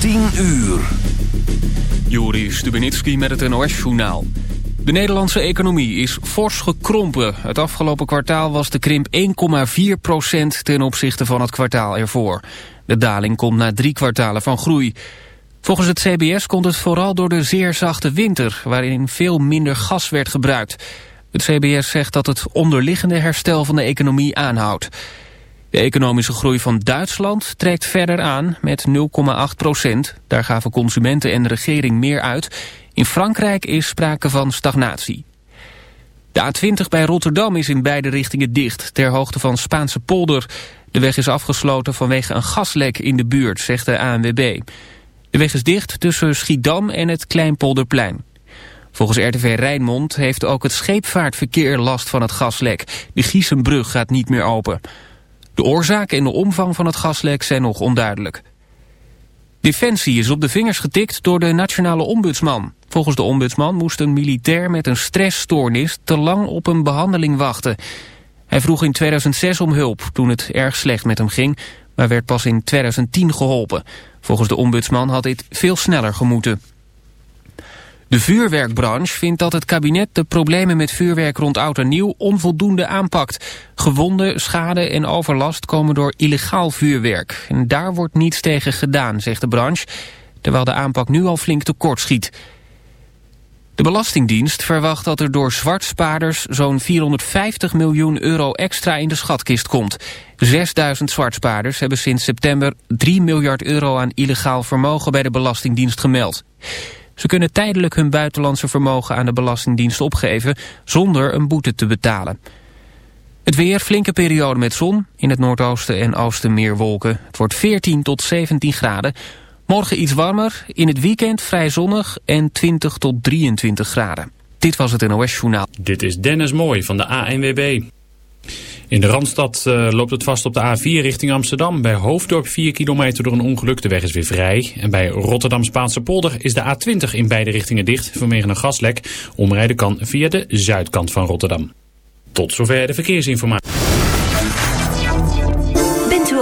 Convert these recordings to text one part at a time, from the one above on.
10 uur. Juri Stubenitski met het NOS-journaal. De Nederlandse economie is fors gekrompen. Het afgelopen kwartaal was de krimp 1,4% ten opzichte van het kwartaal ervoor. De daling komt na drie kwartalen van groei. Volgens het CBS komt het vooral door de zeer zachte winter... waarin veel minder gas werd gebruikt. Het CBS zegt dat het onderliggende herstel van de economie aanhoudt. De economische groei van Duitsland trekt verder aan met 0,8 procent. Daar gaven consumenten en regering meer uit. In Frankrijk is sprake van stagnatie. De A20 bij Rotterdam is in beide richtingen dicht, ter hoogte van Spaanse polder. De weg is afgesloten vanwege een gaslek in de buurt, zegt de ANWB. De weg is dicht tussen Schiedam en het Kleinpolderplein. Volgens RTV Rijnmond heeft ook het scheepvaartverkeer last van het gaslek. De Giesenbrug gaat niet meer open. De oorzaak en de omvang van het gaslek zijn nog onduidelijk. Defensie is op de vingers getikt door de nationale ombudsman. Volgens de ombudsman moest een militair met een stressstoornis te lang op een behandeling wachten. Hij vroeg in 2006 om hulp toen het erg slecht met hem ging, maar werd pas in 2010 geholpen. Volgens de ombudsman had dit veel sneller gemoeten. De vuurwerkbranche vindt dat het kabinet de problemen met vuurwerk rond oud en nieuw onvoldoende aanpakt. Gewonden, schade en overlast komen door illegaal vuurwerk. En daar wordt niets tegen gedaan, zegt de branche, terwijl de aanpak nu al flink tekort schiet. De Belastingdienst verwacht dat er door zwartspaarders zo'n 450 miljoen euro extra in de schatkist komt. 6000 zwartspaarders hebben sinds september 3 miljard euro aan illegaal vermogen bij de Belastingdienst gemeld. Ze kunnen tijdelijk hun buitenlandse vermogen aan de Belastingdienst opgeven zonder een boete te betalen. Het weer, flinke periode met zon. In het noordoosten en oosten meer wolken. Het wordt 14 tot 17 graden. Morgen iets warmer, in het weekend vrij zonnig en 20 tot 23 graden. Dit was het NOS Journaal. Dit is Dennis Mooi van de ANWB. In de Randstad uh, loopt het vast op de A4 richting Amsterdam. Bij Hoofddorp 4 kilometer door een ongeluk. De weg is weer vrij. En bij Rotterdam Spaanse polder is de A20 in beide richtingen dicht vanwege een gaslek. Omrijden kan via de zuidkant van Rotterdam. Tot zover de verkeersinformatie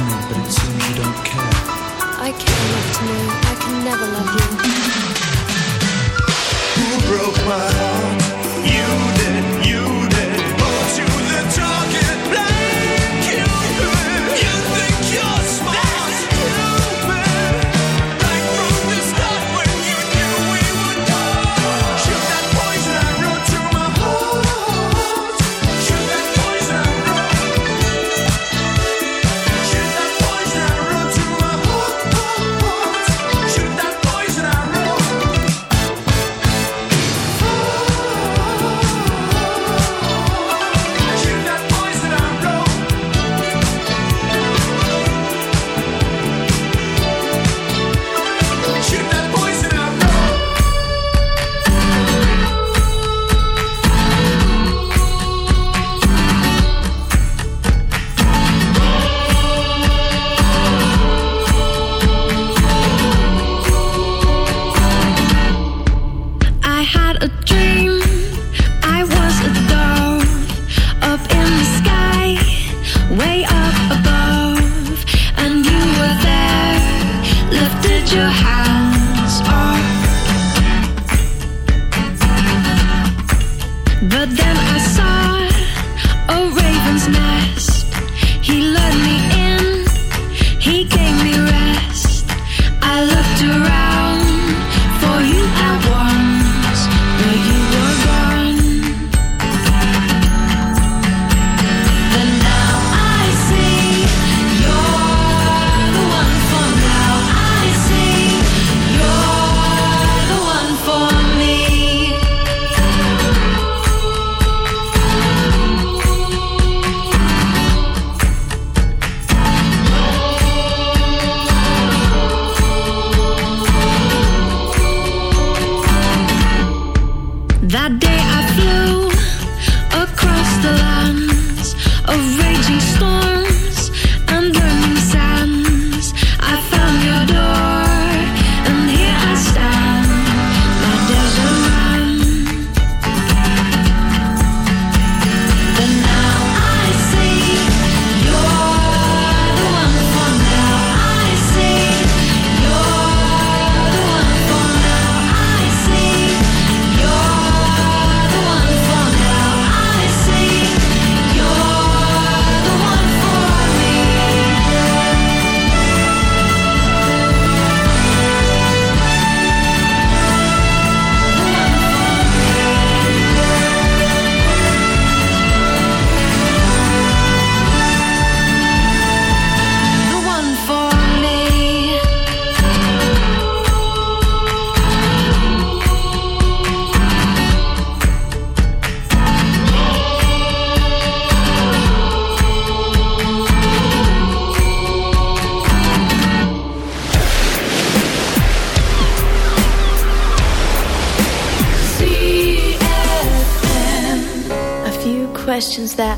me, but it seems you don't care. I care enough to know I can never love you. Who broke my heart?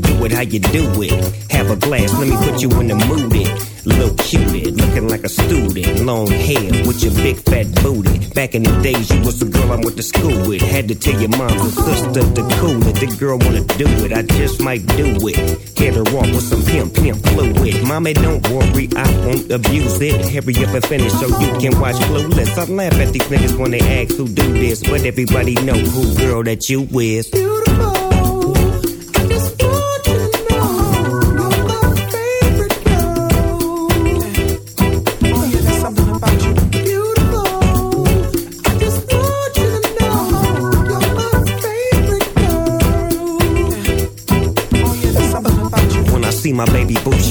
Do it how you do it. Have a glass, let me put you in the mood. It. Little cutie, looking like a student. Long hair with your big fat booty. Back in the days, you was the girl I went to school with. Had to tell your mom and sister to cool it. The girl wanna do it, I just might do it. Get her off with some pimp, pimp fluid. Mommy, don't worry, I won't abuse it. Hurry up and finish so you can watch Clueless. I laugh at these niggas when they ask who do this, but everybody know who girl that you is.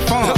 the phone.